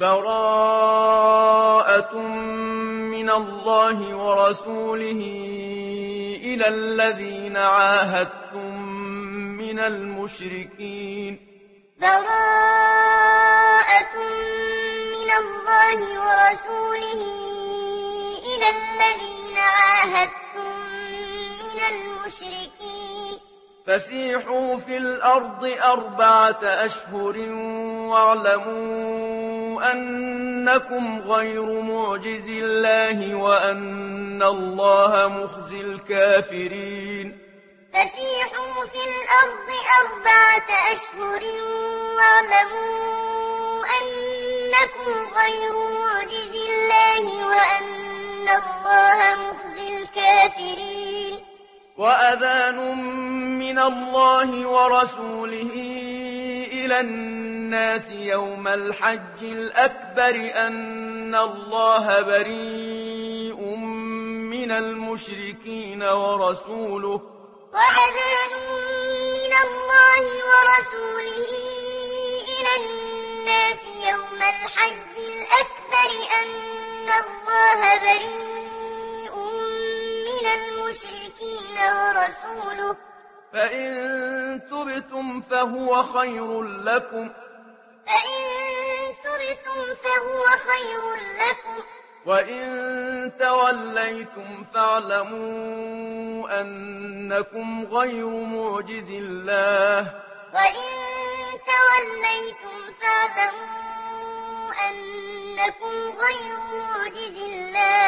براءة من الله ورسوله إلى الذين عاهدتم من المشركين. براءة من الله ورسوله إلى الذين عاهدتم من المشركين. فسيحوا في الأرض أربعة أشهر واعلمون أنكم غير معجز الله وأن الله مخزي الكافرين. فسيحوا في الأرض أربعة أشهر واعلموا أنكم غير معجز الله وأن الله مخزي الكافرين. وأذان من الله ورسوله إلى الناس يوم الحج الأكبر أن الله بريء من المشركين ورسوله. وأذان من الله ورسوله إلى الناس يوم الحج الأكبر أن الله بريء من المشركين ورسوله. فإن تبتم فهو خير لكم فإن تبتم فهو خير لكم وإن توليتم فاعلموا أنكم غير معجز الله وإن توليتم فاعلموا أنكم غير معجز الله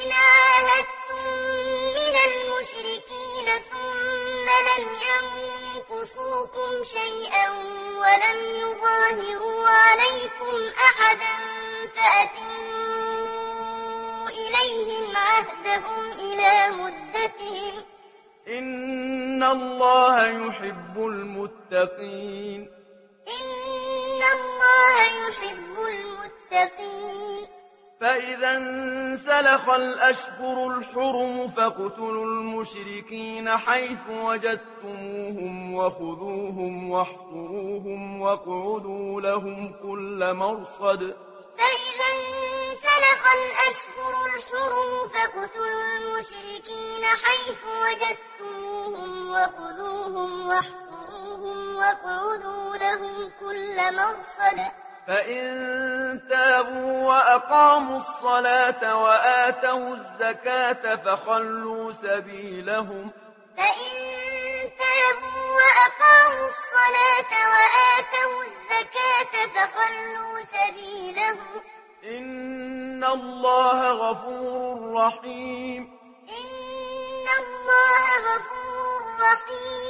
الذين عاهدتم من المشركين ثم لم ينقصوكم شيئا ولم يظاهروا عليكم أحدا فأتموا إليهم عهدهم إلى مدتهم إن الله يحب المتقين إن الله يحب المتقين فإذا انسلخ الأشهر الحرم فاقتلوا المشركين حيث وجدتموهم وخذوهم واحفروهم واقعدوا لهم كل مرصد فإذا انسلخ الأشهر الحرم فاقتلوا المشركين حيث وجدتموهم وخذوهم واحفروهم واقعدوا لهم كل مرصد فإن تابوا وأقاموا الصلاة وآتوا الزكاة فخلوا سبيلهم فإن تابوا وأقاموا الصلاة وآتوا الزكاة فخلوا سبيلهم إن الله غفور رحيم إن الله غفور رحيم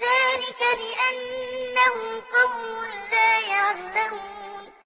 ذلك بأنهم قوم لا يعلمون.